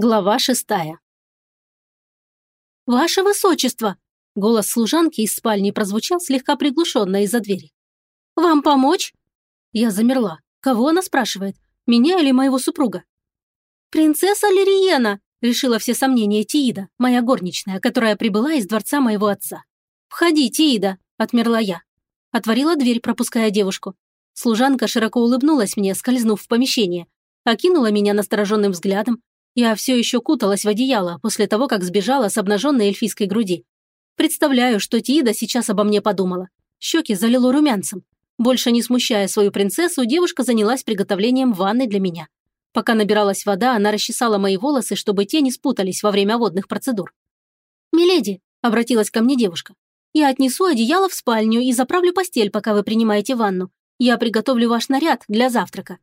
Глава шестая. «Ваше высочество!» Голос служанки из спальни прозвучал слегка приглушенно из-за двери. «Вам помочь?» Я замерла. Кого она спрашивает? Меня или моего супруга? «Принцесса Лириена!» решила все сомнения Тиида, моя горничная, которая прибыла из дворца моего отца. «Входи, Тиида!» – отмерла я. Отворила дверь, пропуская девушку. Служанка широко улыбнулась мне, скользнув в помещение. Окинула меня настороженным взглядом, я все еще куталась в одеяло после того, как сбежала с обнаженной эльфийской груди. Представляю, что Тиида сейчас обо мне подумала. Щеки залило румянцем. Больше не смущая свою принцессу, девушка занялась приготовлением ванны для меня. Пока набиралась вода, она расчесала мои волосы, чтобы те не спутались во время водных процедур. «Миледи», — обратилась ко мне девушка, — «я отнесу одеяло в спальню и заправлю постель, пока вы принимаете ванну. Я приготовлю ваш наряд для завтрака».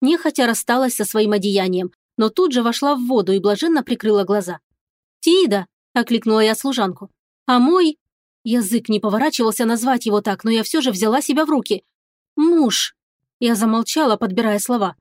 Нехотя рассталась со своим одеянием, но тут же вошла в воду и блаженно прикрыла глаза. «Тида!» – окликнула я служанку. «А мой...» Язык не поворачивался назвать его так, но я все же взяла себя в руки. «Муж!» Я замолчала, подбирая слова.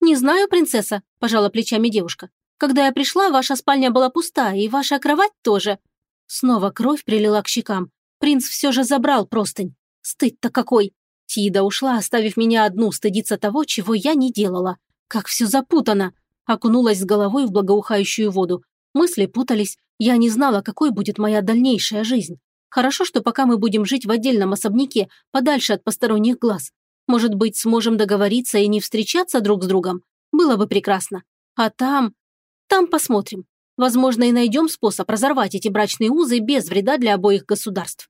«Не знаю, принцесса», – пожала плечами девушка. «Когда я пришла, ваша спальня была пуста, и ваша кровать тоже». Снова кровь прилила к щекам. Принц все же забрал простынь. Стыд-то какой! Тида ушла, оставив меня одну стыдиться того, чего я не делала. Как все запутано! Окунулась с головой в благоухающую воду. Мысли путались, я не знала, какой будет моя дальнейшая жизнь. Хорошо, что пока мы будем жить в отдельном особняке, подальше от посторонних глаз. Может быть, сможем договориться и не встречаться друг с другом? Было бы прекрасно. А там... Там посмотрим. Возможно, и найдем способ разорвать эти брачные узы без вреда для обоих государств.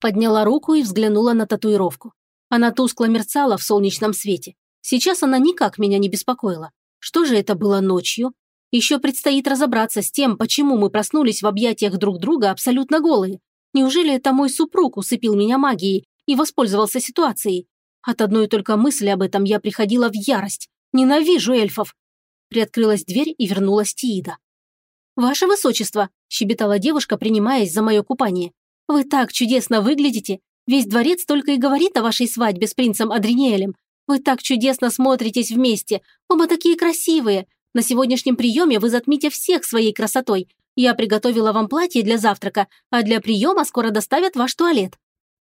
Подняла руку и взглянула на татуировку. Она тускло мерцала в солнечном свете. Сейчас она никак меня не беспокоила. Что же это было ночью? Еще предстоит разобраться с тем, почему мы проснулись в объятиях друг друга абсолютно голые. Неужели это мой супруг усыпил меня магией и воспользовался ситуацией? От одной только мысли об этом я приходила в ярость. Ненавижу эльфов. Приоткрылась дверь и вернулась Тиида. «Ваше высочество», – щебетала девушка, принимаясь за мое купание. «Вы так чудесно выглядите. Весь дворец только и говорит о вашей свадьбе с принцем Адриниэлем. Вы так чудесно смотритесь вместе. Оба такие красивые. На сегодняшнем приеме вы затмите всех своей красотой. Я приготовила вам платье для завтрака, а для приема скоро доставят ваш туалет».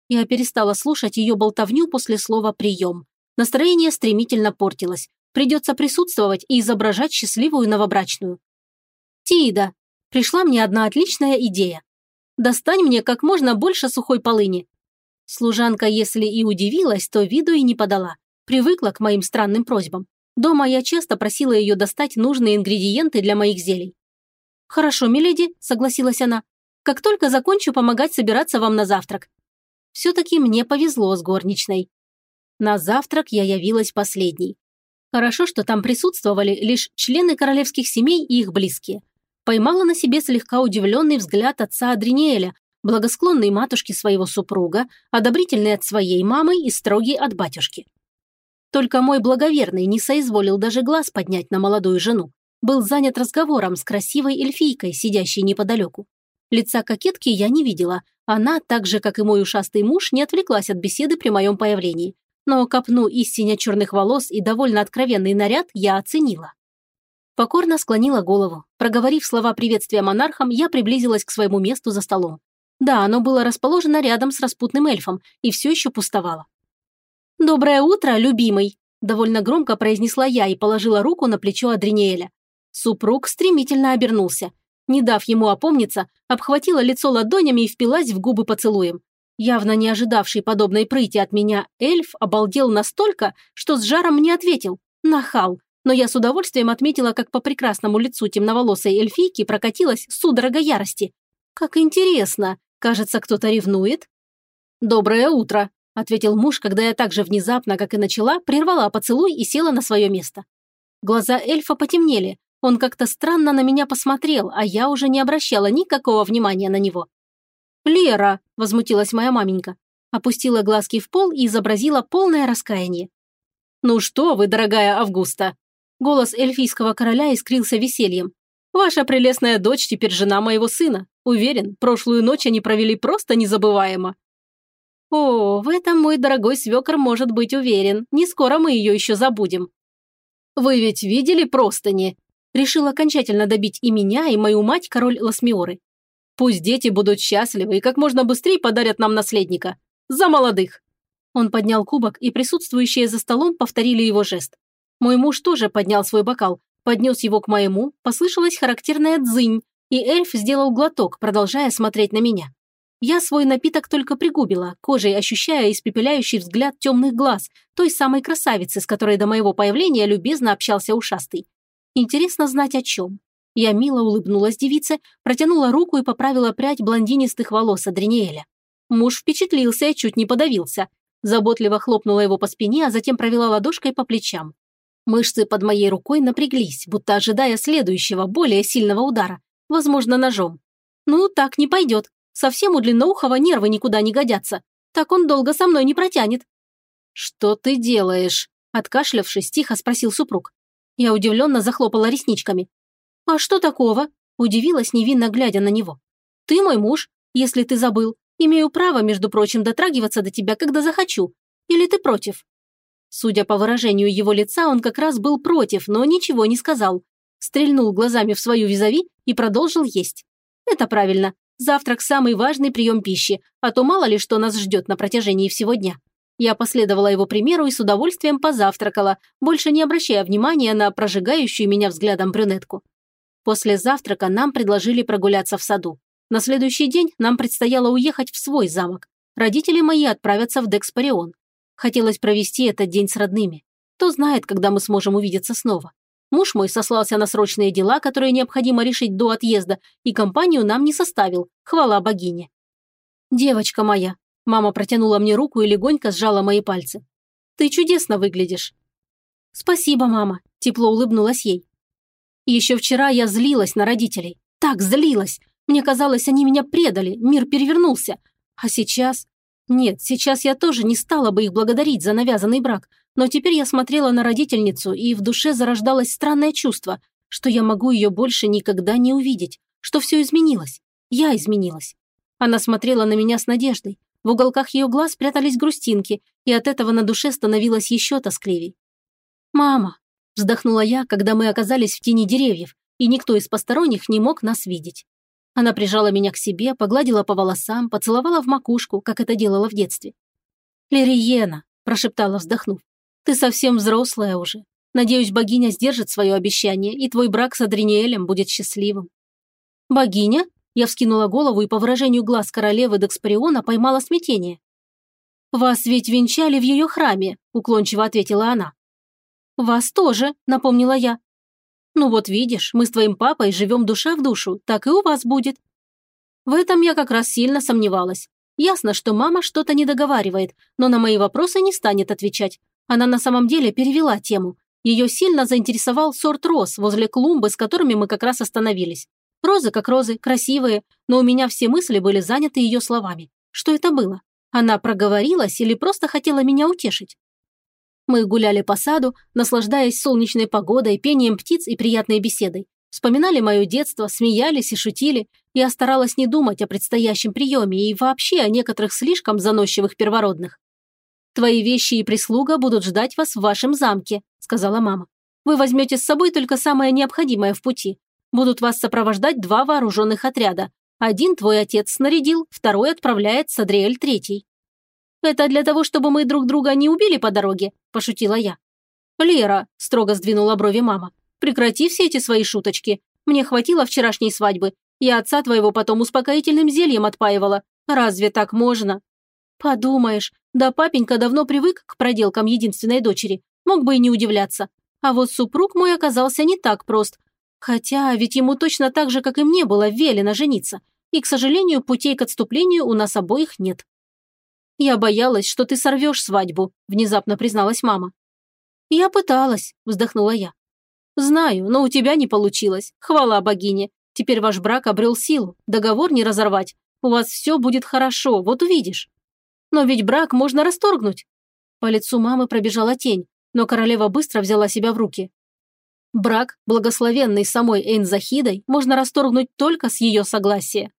Я перестала слушать ее болтовню после слова «прием». Настроение стремительно портилось. Придется присутствовать и изображать счастливую новобрачную. «Тиида, пришла мне одна отличная идея. Достань мне как можно больше сухой полыни». Служанка, если и удивилась, то виду и не подала. Привыкла к моим странным просьбам. Дома я часто просила ее достать нужные ингредиенты для моих зелий. «Хорошо, миледи», – согласилась она. «Как только закончу помогать собираться вам на завтрак». Все-таки мне повезло с горничной. На завтрак я явилась последней. Хорошо, что там присутствовали лишь члены королевских семей и их близкие. Поймала на себе слегка удивленный взгляд отца Адриниэля, благосклонной матушки своего супруга, одобрительный от своей мамы и строгий от батюшки. Только мой благоверный не соизволил даже глаз поднять на молодую жену. Был занят разговором с красивой эльфийкой, сидящей неподалеку. Лица кокетки я не видела. Она, так же, как и мой ушастый муж, не отвлеклась от беседы при моем появлении. Но копну истиня черных волос и довольно откровенный наряд я оценила. Покорно склонила голову. Проговорив слова приветствия монархам, я приблизилась к своему месту за столом. Да, оно было расположено рядом с распутным эльфом и все еще пустовало. «Доброе утро, любимый!» – довольно громко произнесла я и положила руку на плечо Адриниэля. Супруг стремительно обернулся. Не дав ему опомниться, обхватила лицо ладонями и впилась в губы поцелуем. Явно не ожидавший подобной прыти от меня эльф обалдел настолько, что с жаром мне ответил. Нахал. Но я с удовольствием отметила, как по прекрасному лицу темноволосой эльфийки прокатилась судорога ярости. Как интересно. Кажется, кто-то ревнует. «Доброе утро», – ответил муж, когда я так же внезапно, как и начала, прервала поцелуй и села на свое место. Глаза эльфа потемнели. Он как-то странно на меня посмотрел, а я уже не обращала никакого внимания на него. «Лера!» – возмутилась моя маменька. Опустила глазки в пол и изобразила полное раскаяние. «Ну что вы, дорогая Августа!» Голос эльфийского короля искрился весельем. «Ваша прелестная дочь теперь жена моего сына. Уверен, прошлую ночь они провели просто незабываемо. О, в этом мой дорогой свекр может быть уверен. Не скоро мы ее еще забудем. Вы ведь видели простыни? Решил окончательно добить и меня, и мою мать, король Ласмиоры. Пусть дети будут счастливы и как можно быстрее подарят нам наследника. За молодых!» Он поднял кубок, и присутствующие за столом повторили его жест. Мой муж тоже поднял свой бокал, поднес его к моему, послышалась характерная дзынь, и эльф сделал глоток, продолжая смотреть на меня. Я свой напиток только пригубила, кожей ощущая испепеляющий взгляд темных глаз, той самой красавицы, с которой до моего появления любезно общался ушастый. Интересно знать о чем. Я мило улыбнулась девице, протянула руку и поправила прядь блондинистых волос Адриниэля. Муж впечатлился и чуть не подавился. Заботливо хлопнула его по спине, а затем провела ладошкой по плечам. Мышцы под моей рукой напряглись, будто ожидая следующего, более сильного удара, возможно, ножом. Ну, так не пойдет. Совсем у длинноухого нервы никуда не годятся. Так он долго со мной не протянет». «Что ты делаешь?» Откашлявшись, тихо спросил супруг. Я удивленно захлопала ресничками. «А что такого?» Удивилась, невинно глядя на него. «Ты мой муж, если ты забыл. Имею право, между прочим, дотрагиваться до тебя, когда захочу. Или ты против?» Судя по выражению его лица, он как раз был против, но ничего не сказал. Стрельнул глазами в свою визави и продолжил есть. Это правильно. Завтрак – самый важный прием пищи, а то мало ли что нас ждет на протяжении всего дня. Я последовала его примеру и с удовольствием позавтракала, больше не обращая внимания на прожигающую меня взглядом брюнетку. После завтрака нам предложили прогуляться в саду. На следующий день нам предстояло уехать в свой замок. Родители мои отправятся в Декспарион. Хотелось провести этот день с родными. Кто знает, когда мы сможем увидеться снова. Муж мой сослался на срочные дела, которые необходимо решить до отъезда, и компанию нам не составил, хвала богине. «Девочка моя», – мама протянула мне руку и легонько сжала мои пальцы. «Ты чудесно выглядишь». «Спасибо, мама», – тепло улыбнулась ей. Еще вчера я злилась на родителей. Так злилась. Мне казалось, они меня предали, мир перевернулся. А сейчас... Нет, сейчас я тоже не стала бы их благодарить за навязанный брак – но теперь я смотрела на родительницу, и в душе зарождалось странное чувство, что я могу ее больше никогда не увидеть, что все изменилось. Я изменилась. Она смотрела на меня с надеждой. В уголках ее глаз прятались грустинки, и от этого на душе становилось еще тоскливей. «Мама!» – вздохнула я, когда мы оказались в тени деревьев, и никто из посторонних не мог нас видеть. Она прижала меня к себе, погладила по волосам, поцеловала в макушку, как это делала в детстве. «Лериена!» – прошептала, вздохнув. Ты совсем взрослая уже. Надеюсь, богиня сдержит свое обещание, и твой брак с Адриниэлем будет счастливым». «Богиня?» Я вскинула голову и по выражению глаз королевы Декспариона поймала смятение. «Вас ведь венчали в ее храме», – уклончиво ответила она. «Вас тоже», – напомнила я. «Ну вот видишь, мы с твоим папой живем душа в душу, так и у вас будет». В этом я как раз сильно сомневалась. Ясно, что мама что-то не договаривает, но на мои вопросы не станет отвечать. Она на самом деле перевела тему. Ее сильно заинтересовал сорт роз возле клумбы, с которыми мы как раз остановились. Розы как розы, красивые, но у меня все мысли были заняты ее словами. Что это было? Она проговорилась или просто хотела меня утешить? Мы гуляли по саду, наслаждаясь солнечной погодой, пением птиц и приятной беседой. Вспоминали мое детство, смеялись и шутили. Я старалась не думать о предстоящем приеме и вообще о некоторых слишком заносчивых первородных. «Твои вещи и прислуга будут ждать вас в вашем замке», – сказала мама. «Вы возьмете с собой только самое необходимое в пути. Будут вас сопровождать два вооруженных отряда. Один твой отец снарядил, второй отправляет Садриэль Третий». «Это для того, чтобы мы друг друга не убили по дороге», – пошутила я. «Лера», – строго сдвинула брови мама, – «прекрати все эти свои шуточки. Мне хватило вчерашней свадьбы. Я отца твоего потом успокоительным зельем отпаивала. Разве так можно?» «Подумаешь, да папенька давно привык к проделкам единственной дочери, мог бы и не удивляться. А вот супруг мой оказался не так прост. Хотя ведь ему точно так же, как и мне, было велено жениться. И, к сожалению, путей к отступлению у нас обоих нет. «Я боялась, что ты сорвешь свадьбу», – внезапно призналась мама. «Я пыталась», – вздохнула я. «Знаю, но у тебя не получилось. Хвала богине. Теперь ваш брак обрел силу. Договор не разорвать. У вас все будет хорошо, вот увидишь». Но ведь брак можно расторгнуть. По лицу мамы пробежала тень, но королева быстро взяла себя в руки. Брак, благословенный самой Эйнзахидой, можно расторгнуть только с ее согласия.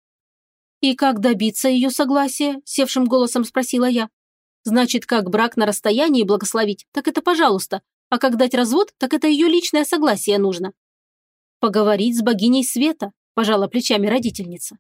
«И как добиться ее согласия?» – севшим голосом спросила я. «Значит, как брак на расстоянии благословить, так это пожалуйста, а как дать развод, так это ее личное согласие нужно». Поговорить с богиней света, пожала плечами родительница.